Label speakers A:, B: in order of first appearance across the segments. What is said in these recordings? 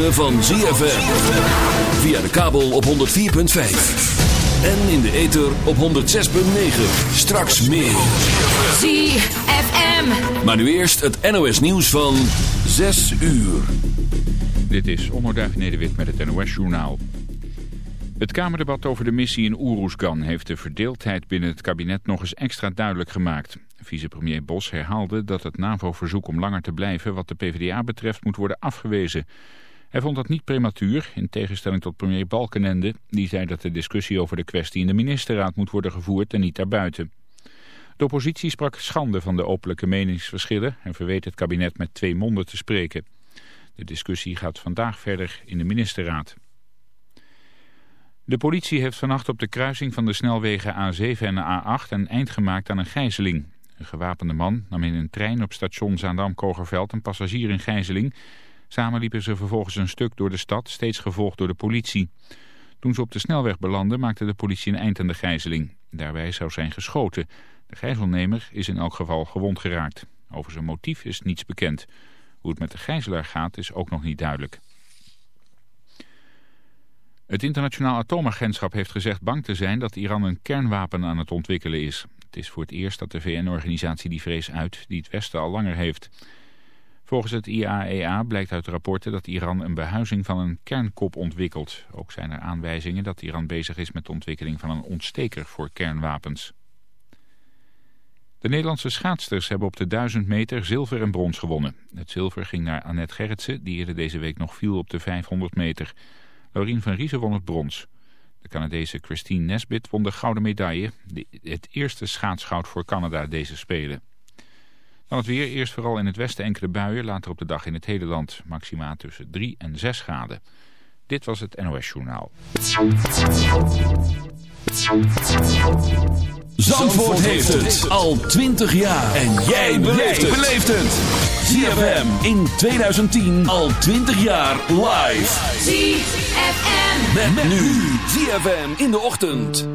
A: ritme van ZFM. Via de kabel op 104.5. En in de ether op 106.9. Straks meer.
B: ZFM.
A: Maar nu eerst het NOS nieuws van 6 uur.
C: Dit is Onderduif Nederwit met het NOS Journaal. Het Kamerdebat over de missie in Oeroesgan heeft de verdeeldheid binnen het kabinet nog eens extra duidelijk gemaakt. Vicepremier Bos herhaalde dat het NAVO-verzoek om langer te blijven wat de PvdA betreft moet worden afgewezen. Hij vond dat niet prematuur, in tegenstelling tot premier Balkenende. Die zei dat de discussie over de kwestie in de ministerraad moet worden gevoerd en niet daarbuiten. De oppositie sprak schande van de openlijke meningsverschillen en verweet het kabinet met twee monden te spreken. De discussie gaat vandaag verder in de ministerraad. De politie heeft vannacht op de kruising van de snelwegen A7 en A8 een eind gemaakt aan een gijzeling. Een gewapende man nam in een trein op station Zaandam-Kogerveld een passagier in gijzeling. Samen liepen ze vervolgens een stuk door de stad, steeds gevolgd door de politie. Toen ze op de snelweg belanden maakte de politie een eind aan de gijzeling. Daarbij zou zijn geschoten. De gijzelnemer is in elk geval gewond geraakt. Over zijn motief is niets bekend. Hoe het met de gijzelaar gaat is ook nog niet duidelijk. Het internationaal atoomagentschap heeft gezegd bang te zijn dat Iran een kernwapen aan het ontwikkelen is. Het is voor het eerst dat de VN-organisatie die vrees uit die het Westen al langer heeft. Volgens het IAEA blijkt uit rapporten dat Iran een behuizing van een kernkop ontwikkelt. Ook zijn er aanwijzingen dat Iran bezig is met de ontwikkeling van een ontsteker voor kernwapens. De Nederlandse schaatsters hebben op de 1000 meter zilver en brons gewonnen. Het zilver ging naar Annette Gerritsen, die eerder deze week nog viel op de 500 meter. Laurien van Riesen won het brons. De Canadese Christine Nesbit won de gouden medaille. het eerste schaatsgoud voor Canada deze Spelen. Dan het weer, eerst vooral in het westen enkele buien, later op de dag in het hele land. Maxima tussen 3 en 6 graden. Dit was het NOS Journaal.
A: Zandvoort heeft het al 20 jaar. En jij beleeft het. ZFM in 2010 al 20 jaar live.
B: ZFM.
A: Met, met nu ZFM in de ochtend.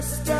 D: Make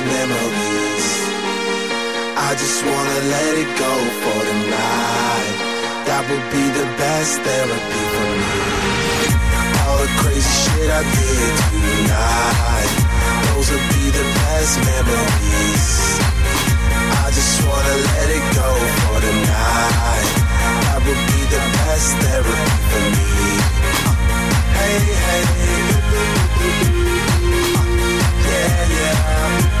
D: these memories. I just wanna let it go for the night. That would be the best therapy for me. All the crazy shit I did tonight. Those would be the best memories. I just wanna let it go for the night.
E: That would be the best therapy for me. Hey, hey. Uh, yeah, yeah.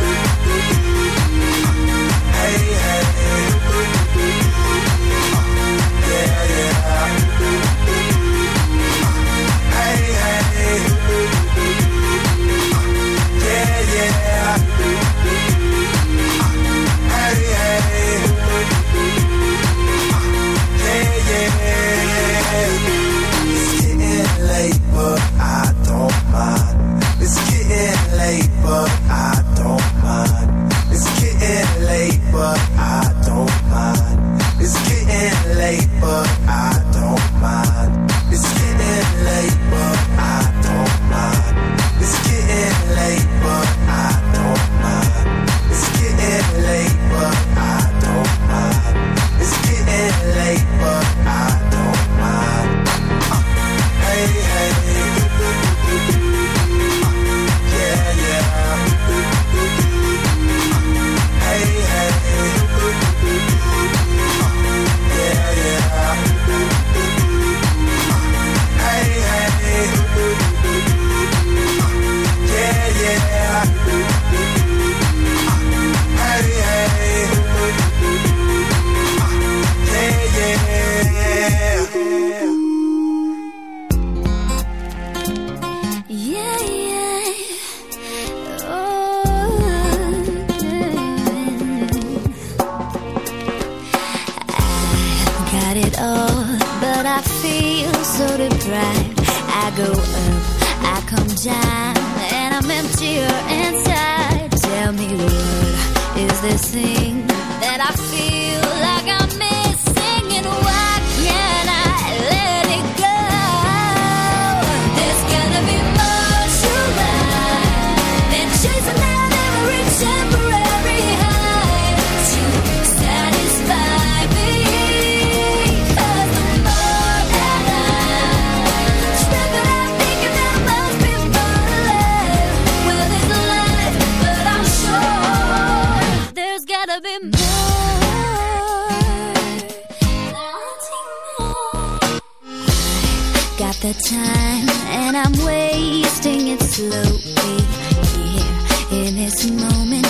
E: go up, I come down, and
F: I'm emptier inside. Tell me what is this thing that I've
G: the time, and I'm wasting it slowly here in this moment.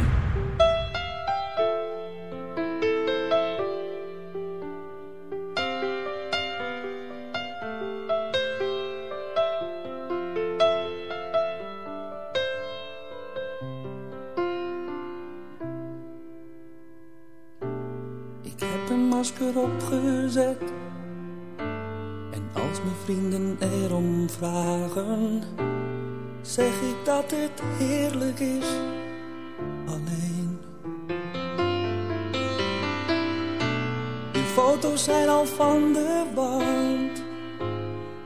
H: foto's zijn al van de wand.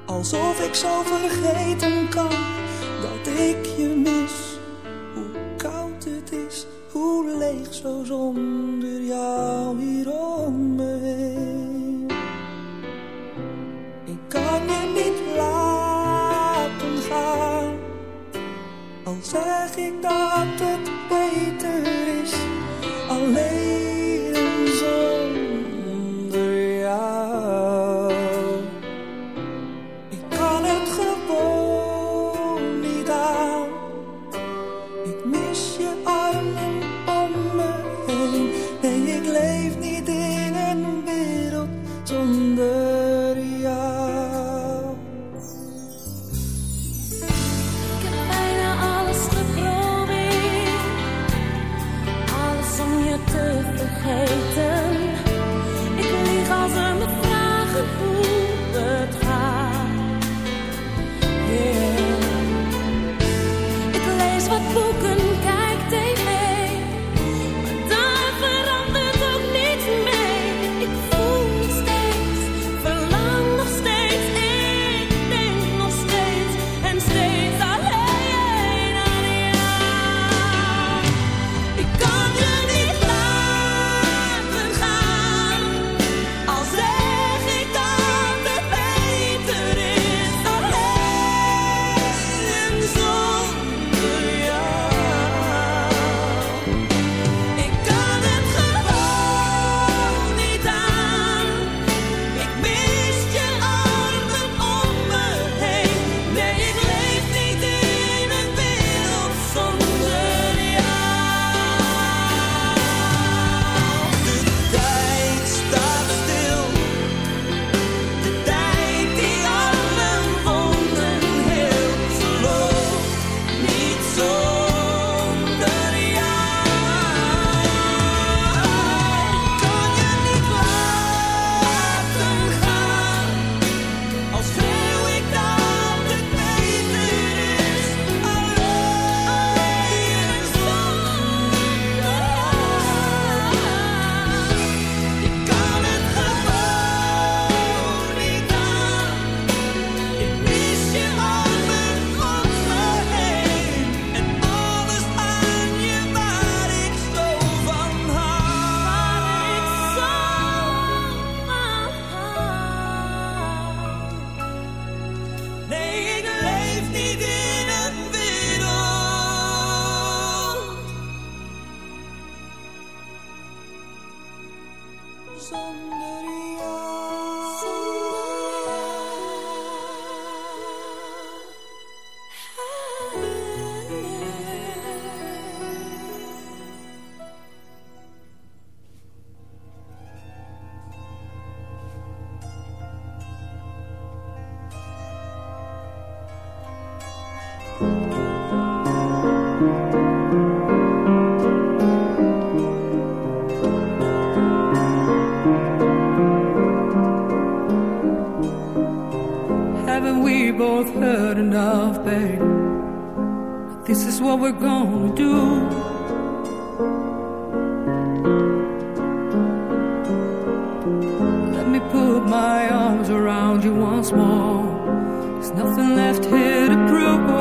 H: Alsof ik zo vergeten kan dat ik je mis. Hoe koud het is, hoe leeg zo zon. ik dat het
I: baby. do. Let me put my arms around you once more. There's nothing left here to prove.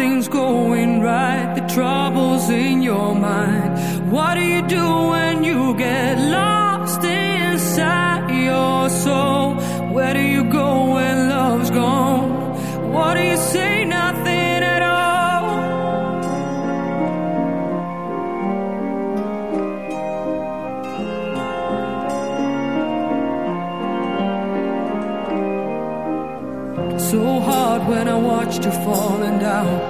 J: Nothing's going right? The trouble's in your mind. What do you do when you get lost inside your soul? Where do you go when love's gone? What do you say? Nothing at all. So hard when I watched you falling down,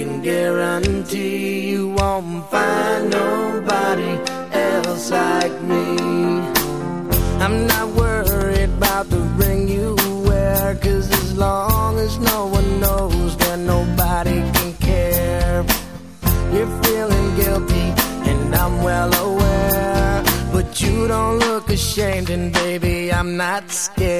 K: can guarantee you won't find nobody else like me. I'm not worried about the ring you wear, cause as long as no one knows that nobody can care. You're feeling guilty, and I'm well aware. But you don't look ashamed, and baby, I'm not scared.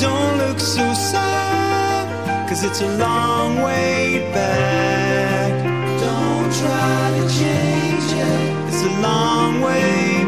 L: don't look so sad, cause it's a long way back. Don't try to change it, it's a long way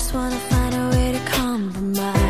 F: just wanna find a way to compromise.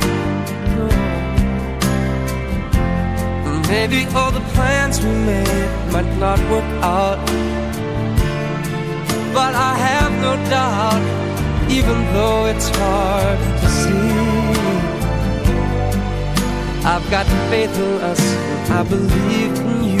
M: Maybe all the plans we made might not work out. But I have no doubt, even though it's hard to see. I've got faith in us, and I believe in you